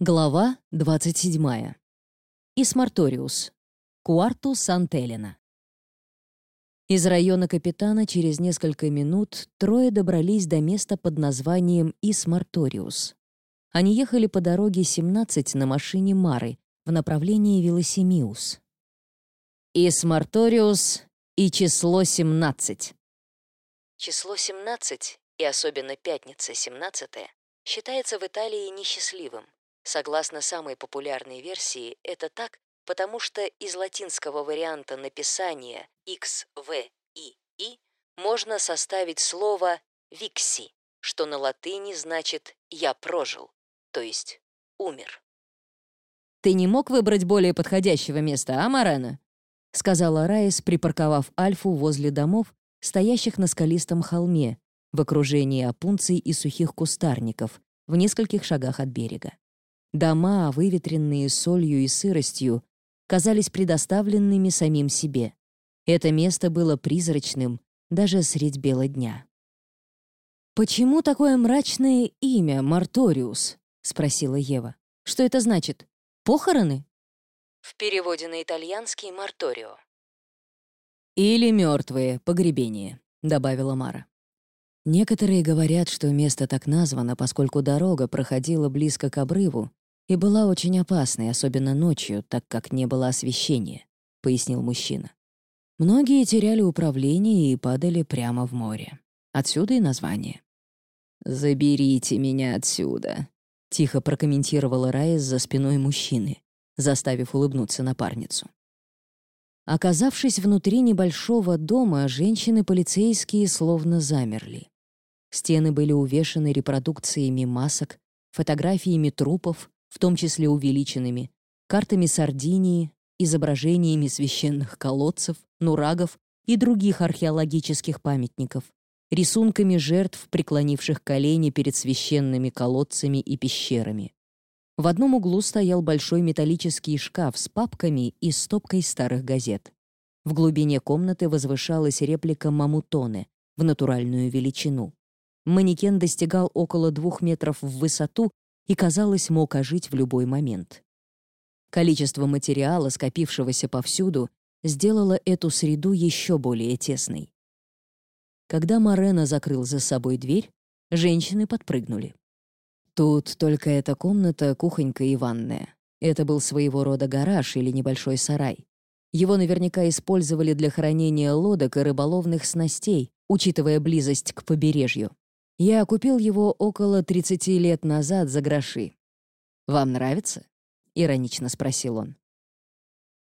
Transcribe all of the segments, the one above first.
Глава 27. Исмарториус. Куарту Сантелена. Из района капитана через несколько минут трое добрались до места под названием Исмарториус. Они ехали по дороге 17 на машине Мары в направлении Велосимиус. Исмарториус и число 17. Число 17, и особенно пятница 17 считается в Италии несчастливым. Согласно самой популярной версии, это так, потому что из латинского варианта написания X, V, I, можно составить слово «викси», что на латыни значит «я прожил», то есть «умер». «Ты не мог выбрать более подходящего места, а, Морена?» — сказала Райс, припарковав Альфу возле домов, стоящих на скалистом холме, в окружении опунций и сухих кустарников, в нескольких шагах от берега. Дома, выветренные солью и сыростью, казались предоставленными самим себе. Это место было призрачным даже средь бела дня. «Почему такое мрачное имя, Марториус?» — спросила Ева. «Что это значит? Похороны?» В переводе на итальянский «марторио». «Или мертвые, погребение», — добавила Мара. Некоторые говорят, что место так названо, поскольку дорога проходила близко к обрыву, и была очень опасной, особенно ночью, так как не было освещения», — пояснил мужчина. Многие теряли управление и падали прямо в море. Отсюда и название. «Заберите меня отсюда», — тихо прокомментировала Райс за спиной мужчины, заставив улыбнуться напарницу. Оказавшись внутри небольшого дома, женщины-полицейские словно замерли. Стены были увешаны репродукциями масок, фотографиями трупов, в том числе увеличенными, картами Сардинии, изображениями священных колодцев, нурагов и других археологических памятников, рисунками жертв, преклонивших колени перед священными колодцами и пещерами. В одном углу стоял большой металлический шкаф с папками и стопкой старых газет. В глубине комнаты возвышалась реплика мамутоны в натуральную величину. Манекен достигал около двух метров в высоту и, казалось, мог ожить в любой момент. Количество материала, скопившегося повсюду, сделало эту среду еще более тесной. Когда Морена закрыл за собой дверь, женщины подпрыгнули. Тут только эта комната, кухонька и ванная. Это был своего рода гараж или небольшой сарай. Его наверняка использовали для хранения лодок и рыболовных снастей, учитывая близость к побережью. Я купил его около 30 лет назад за гроши. «Вам нравится?» — иронично спросил он.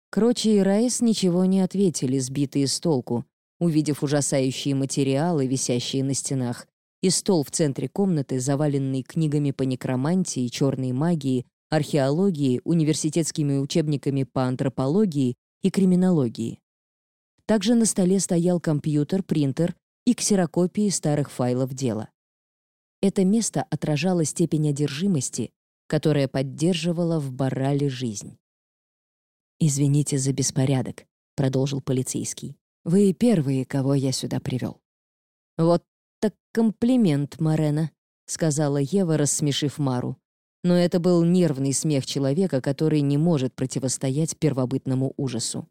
Крочи и Райс ничего не ответили, сбитые с толку, увидев ужасающие материалы, висящие на стенах, и стол в центре комнаты, заваленный книгами по некромантии, черной магии, археологии, университетскими учебниками по антропологии и криминологии. Также на столе стоял компьютер, принтер и ксерокопии старых файлов дела. Это место отражало степень одержимости, которая поддерживала в Баррале жизнь. «Извините за беспорядок», — продолжил полицейский. «Вы первые, кого я сюда привел». «Вот так комплимент, Марена», — сказала Ева, рассмешив Мару. Но это был нервный смех человека, который не может противостоять первобытному ужасу.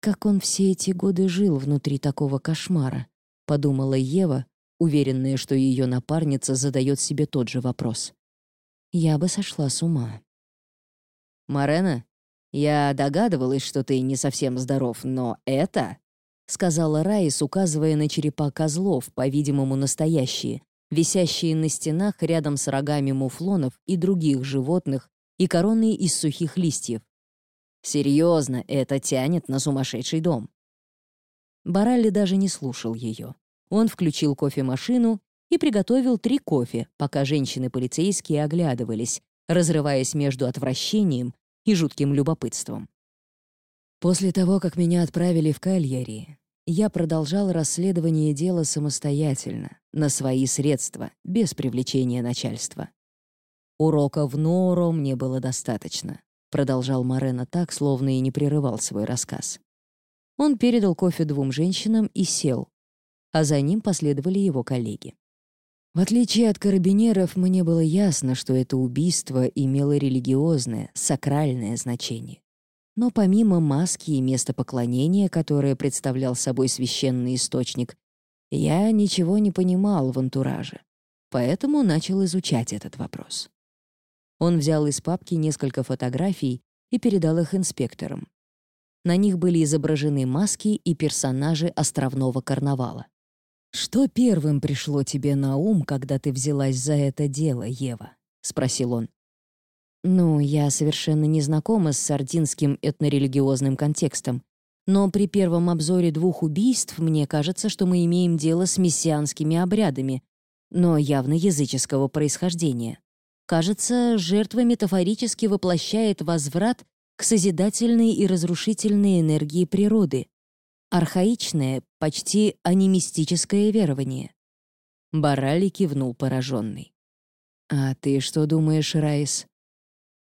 «Как он все эти годы жил внутри такого кошмара?» — подумала Ева, уверенная, что ее напарница задает себе тот же вопрос. Я бы сошла с ума. «Марена, я догадывалась, что ты не совсем здоров, но это...» — сказала Раис, указывая на черепа козлов, по-видимому, настоящие, висящие на стенах рядом с рогами муфлонов и других животных и короной из сухих листьев. «Серьезно, это тянет на сумасшедший дом». Баралли даже не слушал ее. Он включил кофемашину и приготовил три кофе, пока женщины-полицейские оглядывались, разрываясь между отвращением и жутким любопытством. После того, как меня отправили в Кальяри, я продолжал расследование дела самостоятельно, на свои средства, без привлечения начальства. Урока в Норо мне было достаточно, продолжал Морено так, словно и не прерывал свой рассказ. Он передал кофе двум женщинам и сел, а за ним последовали его коллеги. В отличие от карабинеров, мне было ясно, что это убийство имело религиозное, сакральное значение. Но помимо маски и места поклонения, которое представлял собой священный источник, я ничего не понимал в антураже, поэтому начал изучать этот вопрос. Он взял из папки несколько фотографий и передал их инспекторам. На них были изображены маски и персонажи островного карнавала. «Что первым пришло тебе на ум, когда ты взялась за это дело, Ева?» — спросил он. «Ну, я совершенно не знакома с сардинским этнорелигиозным контекстом, но при первом обзоре двух убийств мне кажется, что мы имеем дело с мессианскими обрядами, но явно языческого происхождения. Кажется, жертва метафорически воплощает возврат к созидательной и разрушительной энергии природы. Архаичное, почти анимистическое верование. Барали кивнул пораженный. «А ты что думаешь, Райс?»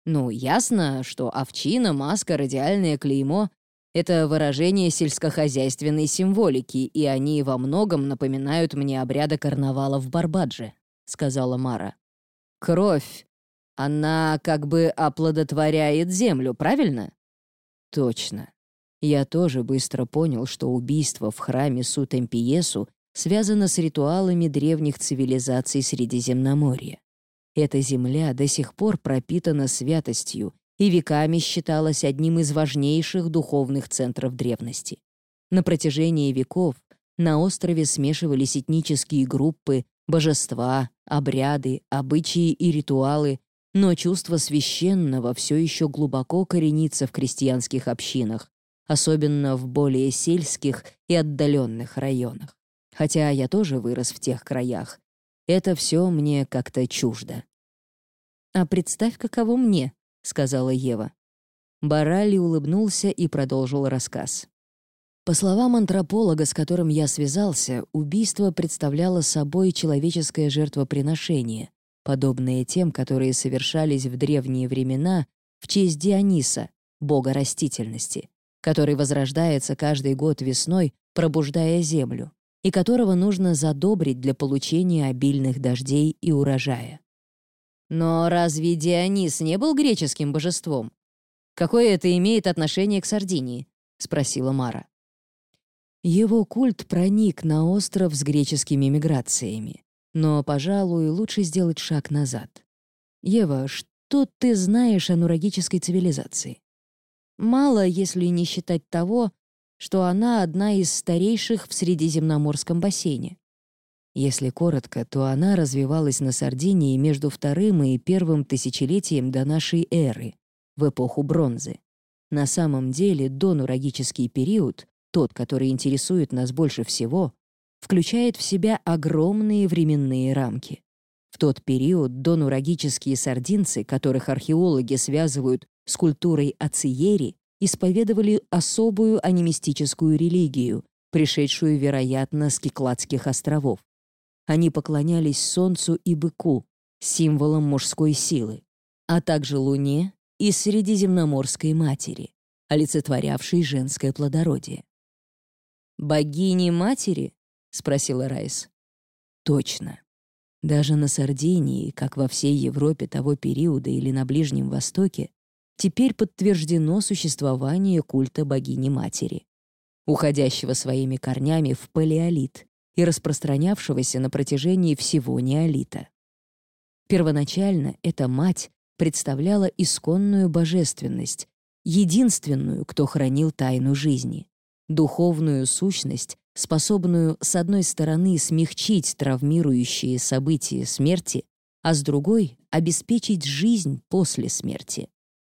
«Ну, ясно, что овчина, маска, радиальное клеймо — это выражение сельскохозяйственной символики, и они во многом напоминают мне обряды карнавала в Барбадже», — сказала Мара. «Кровь она как бы оплодотворяет землю, правильно? Точно. Я тоже быстро понял, что убийство в храме Сутемпиесу связано с ритуалами древних цивилизаций Средиземноморья. Эта земля до сих пор пропитана святостью и веками считалась одним из важнейших духовных центров древности. На протяжении веков на острове смешивались этнические группы, божества, обряды, обычаи и ритуалы, но чувство священного все еще глубоко коренится в крестьянских общинах, особенно в более сельских и отдаленных районах. Хотя я тоже вырос в тех краях. Это все мне как-то чуждо. «А представь, каково мне», — сказала Ева. Барали улыбнулся и продолжил рассказ. По словам антрополога, с которым я связался, убийство представляло собой человеческое жертвоприношение, подобные тем, которые совершались в древние времена в честь Диониса, бога растительности, который возрождается каждый год весной, пробуждая землю, и которого нужно задобрить для получения обильных дождей и урожая. Но разве Дионис не был греческим божеством? Какое это имеет отношение к Сардинии? спросила Мара. Его культ проник на остров с греческими миграциями. Но, пожалуй, лучше сделать шаг назад. Ева, что ты знаешь о нурагической цивилизации? Мало, если не считать того, что она одна из старейших в Средиземноморском бассейне. Если коротко, то она развивалась на Сардинии между вторым и первым тысячелетием до нашей эры, в эпоху бронзы. На самом деле, донурагический период, тот, который интересует нас больше всего, включает в себя огромные временные рамки. В тот период донурагические сардинцы, которых археологи связывают с культурой Ациери, исповедовали особую анимистическую религию, пришедшую, вероятно, с Кикладских островов. Они поклонялись солнцу и быку, символом мужской силы, а также луне и средиземноморской матери, олицетворявшей женское плодородие. Богини-матери — спросила Райс. «Точно. Даже на Сардинии, как во всей Европе того периода или на Ближнем Востоке, теперь подтверждено существование культа богини-матери, уходящего своими корнями в палеолит и распространявшегося на протяжении всего неолита. Первоначально эта мать представляла исконную божественность, единственную, кто хранил тайну жизни, духовную сущность, способную, с одной стороны, смягчить травмирующие события смерти, а с другой — обеспечить жизнь после смерти.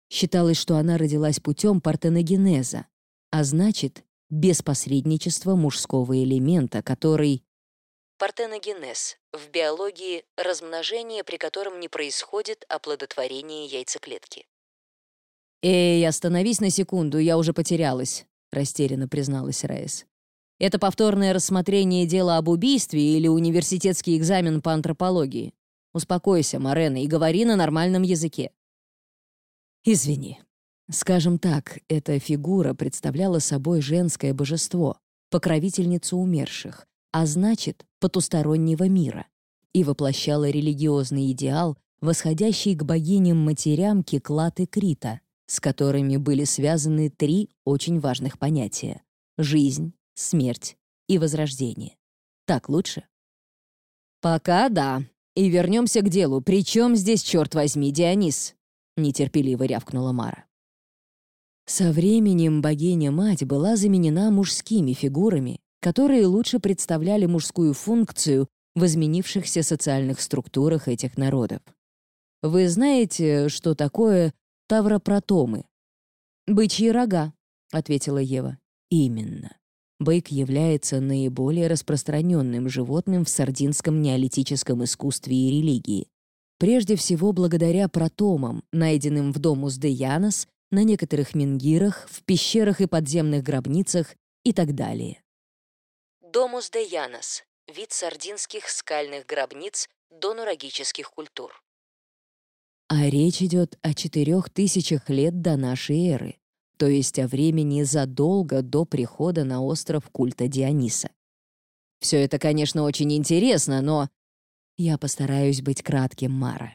Считалось, что она родилась путем партеногенеза, а значит, без посредничества мужского элемента, который... Партеногенез — в биологии размножение, при котором не происходит оплодотворение яйцеклетки. «Эй, остановись на секунду, я уже потерялась», — растерянно призналась Райс. Это повторное рассмотрение дела об убийстве или университетский экзамен по антропологии. Успокойся, Морена, и говори на нормальном языке. Извини. Скажем так, эта фигура представляла собой женское божество, покровительницу умерших, а значит, потустороннего мира. и воплощала религиозный идеал, восходящий к богиням-матерям Кеклат и Крита, с которыми были связаны три очень важных понятия — жизнь, смерть и возрождение. Так лучше? «Пока да. И вернемся к делу. Причем здесь, черт возьми, Дионис?» — нетерпеливо рявкнула Мара. Со временем богиня-мать была заменена мужскими фигурами, которые лучше представляли мужскую функцию в изменившихся социальных структурах этих народов. Вы знаете, что такое тавропротомы? «Бычьи рога», — ответила Ева. «Именно. Бык является наиболее распространенным животным в сардинском неолитическом искусстве и религии. Прежде всего благодаря протомам, найденным в Домус де Янос, на некоторых менгирах, в пещерах и подземных гробницах и так далее. Домус де Янос — вид сардинских скальных гробниц донурагических культур. А речь идет о четырех тысячах лет до нашей эры, то есть о времени задолго до прихода на остров культа Диониса. Все это, конечно, очень интересно, но... Я постараюсь быть кратким, Мара.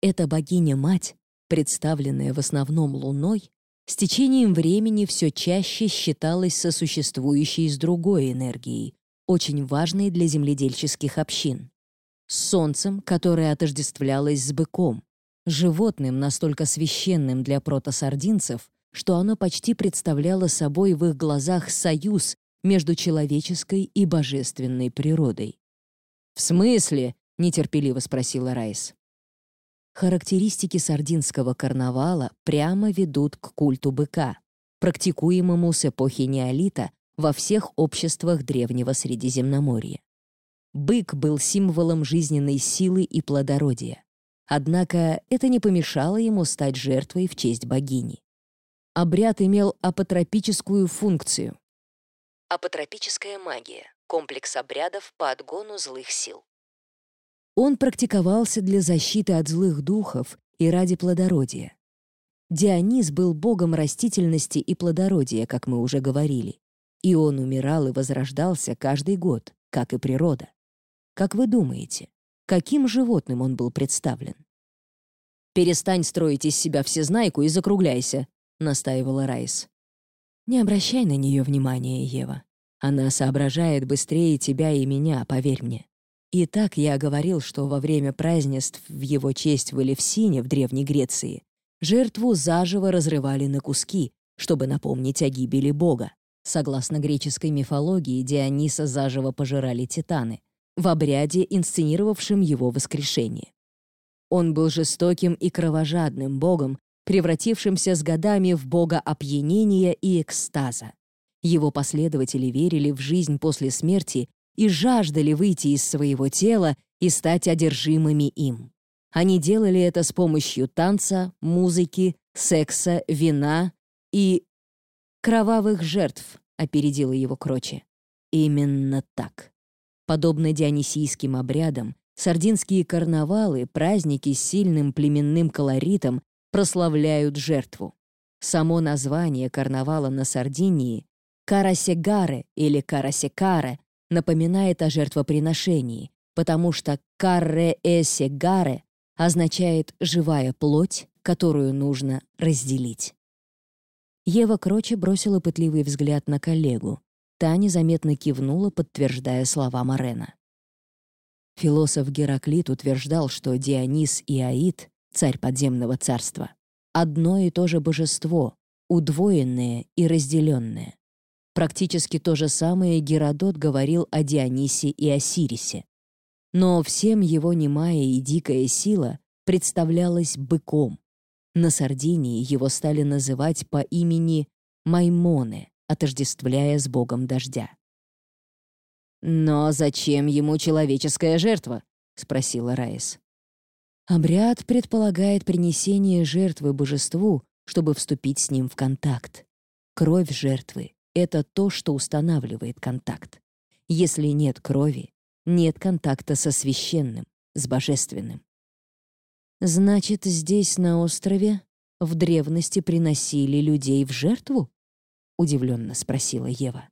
Эта богиня-мать, представленная в основном Луной, с течением времени все чаще считалась сосуществующей с другой энергией, очень важной для земледельческих общин. С Солнцем, которое отождествлялось с быком, животным настолько священным для протосардинцев, что оно почти представляло собой в их глазах союз между человеческой и божественной природой. «В смысле?» — нетерпеливо спросила Райс. Характеристики сардинского карнавала прямо ведут к культу быка, практикуемому с эпохи неолита во всех обществах Древнего Средиземноморья. Бык был символом жизненной силы и плодородия. Однако это не помешало ему стать жертвой в честь богини обряд имел апотропическую функцию. Апотропическая магия — комплекс обрядов по отгону злых сил. Он практиковался для защиты от злых духов и ради плодородия. Дионис был богом растительности и плодородия, как мы уже говорили, и он умирал и возрождался каждый год, как и природа. Как вы думаете, каким животным он был представлен? «Перестань строить из себя всезнайку и закругляйся», — настаивала Райс. «Не обращай на нее внимания, Ева. Она соображает быстрее тебя и меня, поверь мне. И так я говорил, что во время празднеств в его честь в Элевсине в Древней Греции жертву заживо разрывали на куски, чтобы напомнить о гибели бога. Согласно греческой мифологии, Диониса заживо пожирали титаны, в обряде, инсценировавшем его воскрешение. Он был жестоким и кровожадным богом, превратившимся с годами в бога опьянения и экстаза. Его последователи верили в жизнь после смерти и жаждали выйти из своего тела и стать одержимыми им. Они делали это с помощью танца, музыки, секса, вина и... «Кровавых жертв», — опередила его Кроче. Именно так. Подобно дионисийским обрядам, сардинские карнавалы, праздники с сильным племенным колоритом прославляют жертву. Само название карнавала на Сардинии «Карасегаре» или «Карасекаре» напоминает о жертвоприношении, потому что «карре-эсегаре» означает «живая плоть», которую нужно разделить. Ева Кроче бросила пытливый взгляд на коллегу. Та незаметно кивнула, подтверждая слова Морена. Философ Гераклит утверждал, что Дионис и Аид царь подземного царства, одно и то же божество, удвоенное и разделенное. Практически то же самое Геродот говорил о Дионисе и Осирисе. Но всем его немая и дикая сила представлялась быком. На Сардинии его стали называть по имени Маймоне, отождествляя с богом дождя. «Но зачем ему человеческая жертва?» — спросила Раис. Обряд предполагает принесение жертвы божеству, чтобы вступить с ним в контакт. Кровь жертвы — это то, что устанавливает контакт. Если нет крови, нет контакта со священным, с божественным. Значит, здесь, на острове, в древности приносили людей в жертву? Удивленно спросила Ева.